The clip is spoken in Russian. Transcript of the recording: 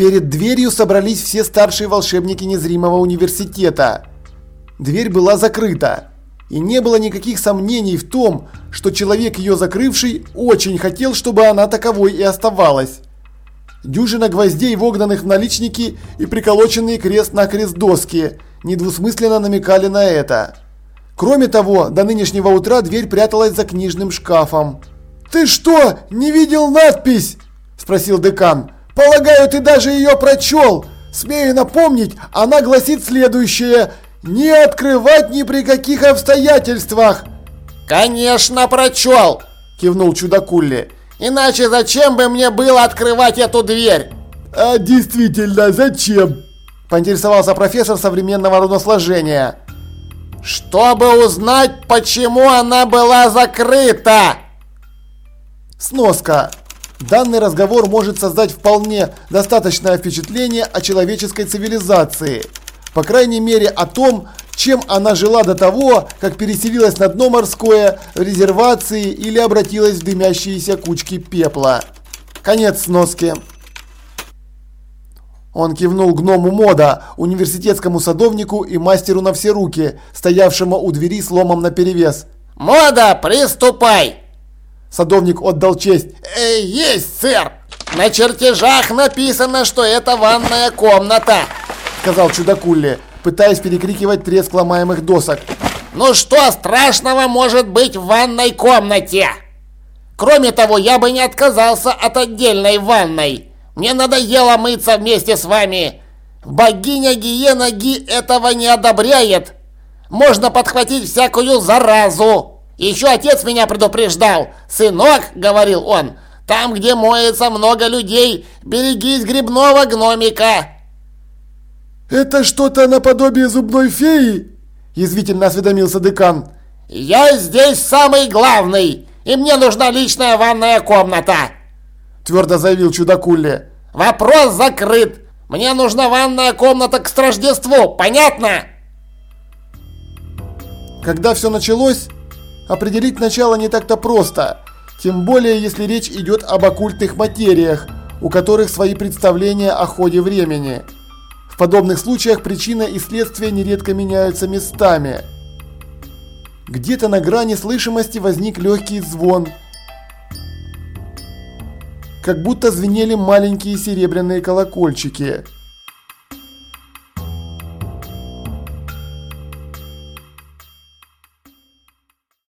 Перед дверью собрались все старшие волшебники незримого университета. Дверь была закрыта, и не было никаких сомнений в том, что человек ее закрывший очень хотел, чтобы она таковой и оставалась. Дюжина гвоздей, вогнанных в наличники и приколоченные крест-накрест доски, недвусмысленно намекали на это. Кроме того, до нынешнего утра дверь пряталась за книжным шкафом. «Ты что, не видел надпись?» – спросил декан. «Полагаю, ты даже ее прочел. Смею напомнить, она гласит следующее. Не открывать ни при каких обстоятельствах!» «Конечно прочел!» – кивнул чудакулли. Иначе зачем бы мне было открывать эту дверь? А действительно, зачем? Поинтересовался профессор современного руносложения. Чтобы узнать, почему она была закрыта. Сноска. Данный разговор может создать вполне достаточное впечатление о человеческой цивилизации. По крайней мере о том, чем она жила до того, как переселилась на дно морское, в резервации или обратилась в дымящиеся кучки пепла. Конец сноски. Он кивнул гному Мода, университетскому садовнику и мастеру на все руки, стоявшему у двери с ломом наперевес. «Мода, приступай!» Садовник отдал честь. «Э, есть, сэр! На чертежах написано, что это ванная комната!» Сказал чудакулли пытаясь перекрикивать треск ломаемых досок. «Ну что страшного может быть в ванной комнате? Кроме того, я бы не отказался от отдельной ванной. Мне надоело мыться вместе с вами. Богиня Гиена Ги этого не одобряет. Можно подхватить всякую заразу. Еще отец меня предупреждал. «Сынок», — говорил он, — «там, где моется много людей, берегись грибного гномика». «Это что-то наподобие зубной феи?» – язвительно осведомился декан. «Я здесь самый главный, и мне нужна личная ванная комната!» – твердо заявил чудакулли. «Вопрос закрыт! Мне нужна ванная комната к Рождеству, понятно?» Когда все началось, определить начало не так-то просто, тем более если речь идет об оккультных материях, у которых свои представления о ходе времени – подобных случаях причина и следствие нередко меняются местами. Где-то на грани слышимости возник легкий звон. Как будто звенели маленькие серебряные колокольчики –